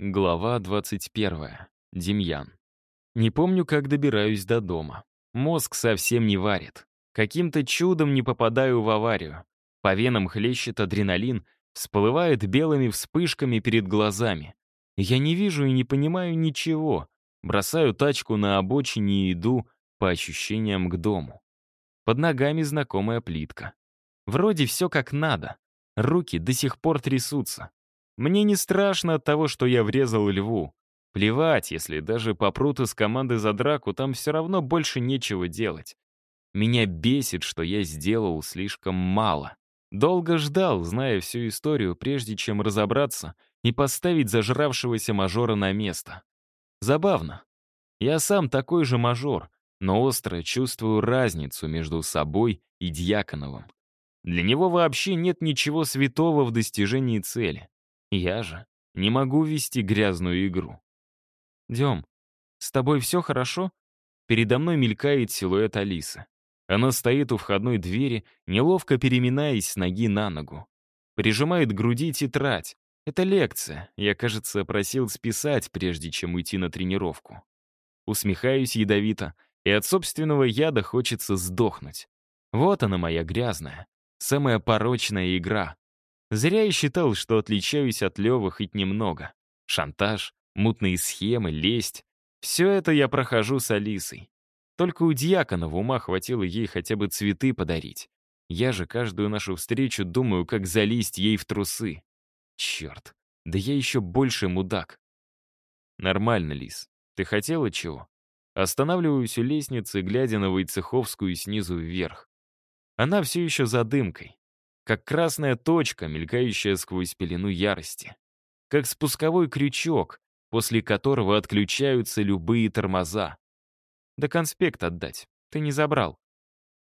Глава 21. Демьян. Не помню, как добираюсь до дома. Мозг совсем не варит. Каким-то чудом не попадаю в аварию. По венам хлещет адреналин, всплывает белыми вспышками перед глазами. Я не вижу и не понимаю ничего. Бросаю тачку на обочине и иду, по ощущениям, к дому. Под ногами знакомая плитка. Вроде все как надо. Руки до сих пор трясутся. Мне не страшно от того, что я врезал льву. Плевать, если даже попрут из команды за драку, там все равно больше нечего делать. Меня бесит, что я сделал слишком мало. Долго ждал, зная всю историю, прежде чем разобраться и поставить зажравшегося мажора на место. Забавно. Я сам такой же мажор, но остро чувствую разницу между собой и Дьяконовым. Для него вообще нет ничего святого в достижении цели. Я же не могу вести грязную игру. «Дем, с тобой все хорошо?» Передо мной мелькает силуэт Алисы. Она стоит у входной двери, неловко переминаясь с ноги на ногу. Прижимает к груди тетрадь. Это лекция. Я, кажется, просил списать, прежде чем уйти на тренировку. Усмехаюсь ядовито, и от собственного яда хочется сдохнуть. Вот она моя грязная, самая порочная игра. Зря я считал, что отличаюсь от Лёвы хоть немного. Шантаж, мутные схемы, лесть — все это я прохожу с Алисой. Только у Дьяконова ума хватило ей хотя бы цветы подарить. Я же каждую нашу встречу думаю, как залезть ей в трусы. Черт, да я еще больше мудак. Нормально, Лис. Ты хотела чего? Останавливаюсь у лестницы, глядя на Войцеховскую снизу вверх. Она все еще за дымкой как красная точка, мелькающая сквозь пелену ярости. Как спусковой крючок, после которого отключаются любые тормоза. Да конспект отдать. Ты не забрал.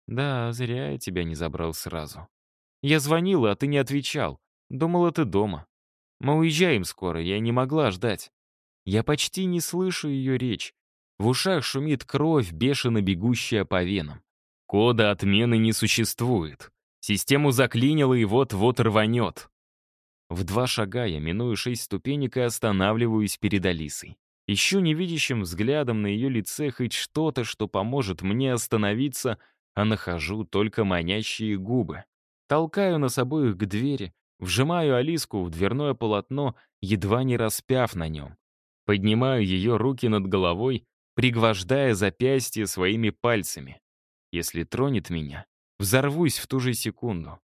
Да, зря я тебя не забрал сразу. Я звонила, а ты не отвечал. Думала, ты дома. Мы уезжаем скоро, я не могла ждать. Я почти не слышу ее речь. В ушах шумит кровь, бешено бегущая по венам. Кода отмены не существует. Систему заклинило и вот-вот рванет. В два шага я миную шесть ступенек и останавливаюсь перед Алисой. Ищу невидящим взглядом на ее лице хоть что-то, что поможет мне остановиться, а нахожу только манящие губы. Толкаю нас обоих к двери, вжимаю Алиску в дверное полотно, едва не распяв на нем. Поднимаю ее руки над головой, пригвождая запястье своими пальцами. Если тронет меня, Взорвусь в ту же секунду.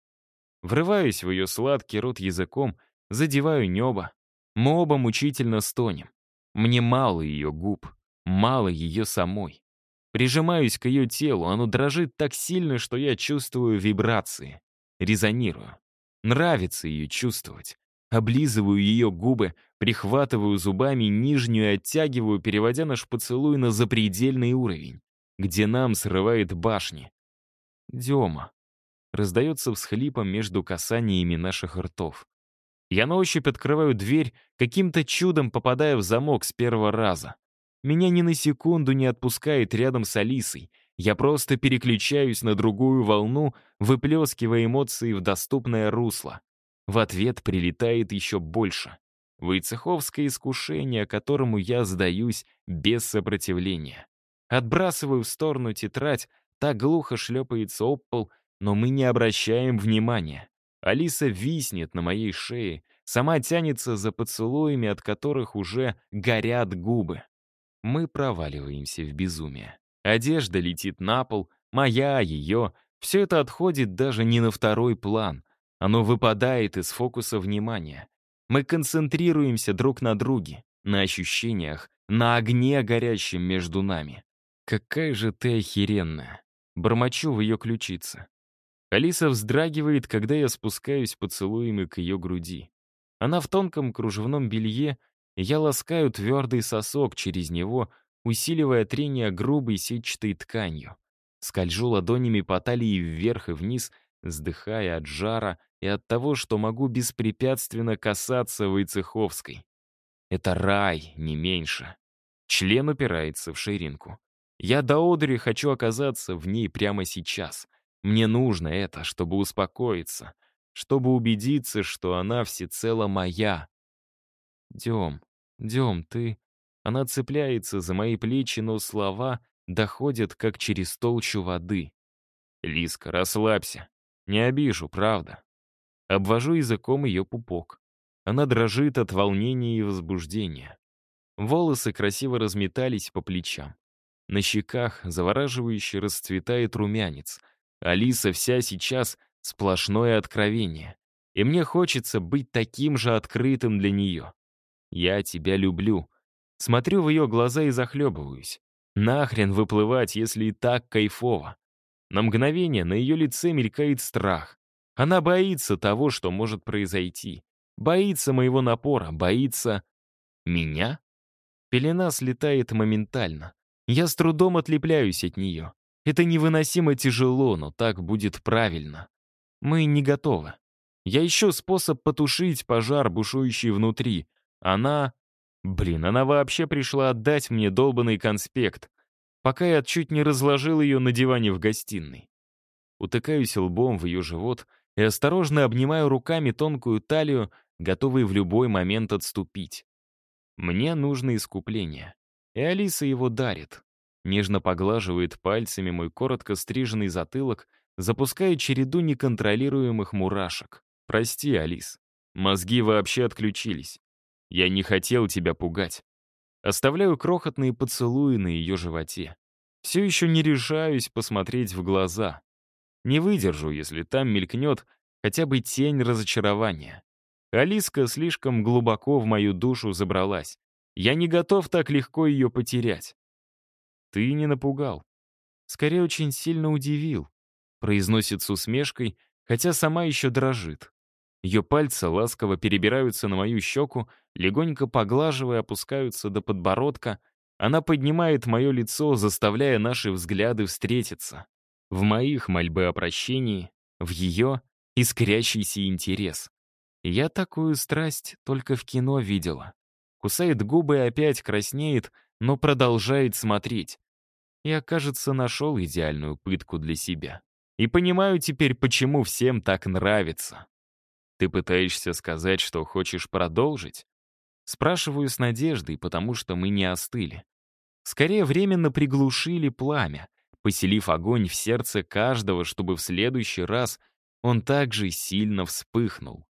Врываюсь в ее сладкий рот языком, задеваю небо. Мы оба мучительно стонем. Мне мало ее губ, мало ее самой. Прижимаюсь к ее телу, оно дрожит так сильно, что я чувствую вибрации. Резонирую. Нравится ее чувствовать. Облизываю ее губы, прихватываю зубами нижнюю оттягиваю, переводя наш поцелуй на запредельный уровень, где нам срывает башни. Дема. Раздается всхлипом между касаниями наших ртов. Я на ощупь открываю дверь, каким-то чудом попадая в замок с первого раза. Меня ни на секунду не отпускает рядом с Алисой. Я просто переключаюсь на другую волну, выплескивая эмоции в доступное русло. В ответ прилетает еще больше. Войцеховское искушение, которому я сдаюсь без сопротивления. Отбрасываю в сторону тетрадь, так глухо шлепается об пол, но мы не обращаем внимания. Алиса виснет на моей шее, сама тянется за поцелуями, от которых уже горят губы. Мы проваливаемся в безумие. Одежда летит на пол, моя, ее. Все это отходит даже не на второй план. Оно выпадает из фокуса внимания. Мы концентрируемся друг на друге, на ощущениях, на огне, горящем между нами. Какая же ты охеренная. Бормочу в ее ключице. Алиса вздрагивает, когда я спускаюсь поцелуями к ее груди. Она в тонком кружевном белье, и я ласкаю твердый сосок через него, усиливая трение грубой сетчатой тканью. Скольжу ладонями по талии вверх и вниз, вздыхая от жара и от того, что могу беспрепятственно касаться Войцеховской. Это рай, не меньше. Член упирается в ширинку. Я до одури хочу оказаться в ней прямо сейчас. Мне нужно это, чтобы успокоиться, чтобы убедиться, что она всецело моя. Дем, Дем, ты...» Она цепляется за мои плечи, но слова доходят, как через толщу воды. «Лиска, расслабься. Не обижу, правда». Обвожу языком ее пупок. Она дрожит от волнения и возбуждения. Волосы красиво разметались по плечам. На щеках завораживающе расцветает румянец. Алиса вся сейчас сплошное откровение. И мне хочется быть таким же открытым для нее. Я тебя люблю. Смотрю в ее глаза и захлебываюсь. Нахрен выплывать, если и так кайфово. На мгновение на ее лице мелькает страх. Она боится того, что может произойти. Боится моего напора, боится... Меня? Пелена слетает моментально. Я с трудом отлепляюсь от нее. Это невыносимо тяжело, но так будет правильно. Мы не готовы. Я ищу способ потушить пожар, бушующий внутри. Она... Блин, она вообще пришла отдать мне долбанный конспект, пока я чуть не разложил ее на диване в гостиной. Утыкаюсь лбом в ее живот и осторожно обнимаю руками тонкую талию, готовый в любой момент отступить. Мне нужно искупление. И Алиса его дарит. Нежно поглаживает пальцами мой коротко стриженный затылок, запуская череду неконтролируемых мурашек. «Прости, Алис. Мозги вообще отключились. Я не хотел тебя пугать. Оставляю крохотные поцелуи на ее животе. Все еще не решаюсь посмотреть в глаза. Не выдержу, если там мелькнет хотя бы тень разочарования. Алиска слишком глубоко в мою душу забралась. Я не готов так легко ее потерять. Ты не напугал. Скорее, очень сильно удивил. Произносит с усмешкой, хотя сама еще дрожит. Ее пальцы ласково перебираются на мою щеку, легонько поглаживая, опускаются до подбородка. Она поднимает мое лицо, заставляя наши взгляды встретиться. В моих мольбы о прощении, в ее искрящийся интерес. Я такую страсть только в кино видела кусает губы и опять краснеет, но продолжает смотреть. Я, кажется, нашел идеальную пытку для себя. И понимаю теперь, почему всем так нравится. Ты пытаешься сказать, что хочешь продолжить? Спрашиваю с надеждой, потому что мы не остыли. Скорее, временно приглушили пламя, поселив огонь в сердце каждого, чтобы в следующий раз он также сильно вспыхнул.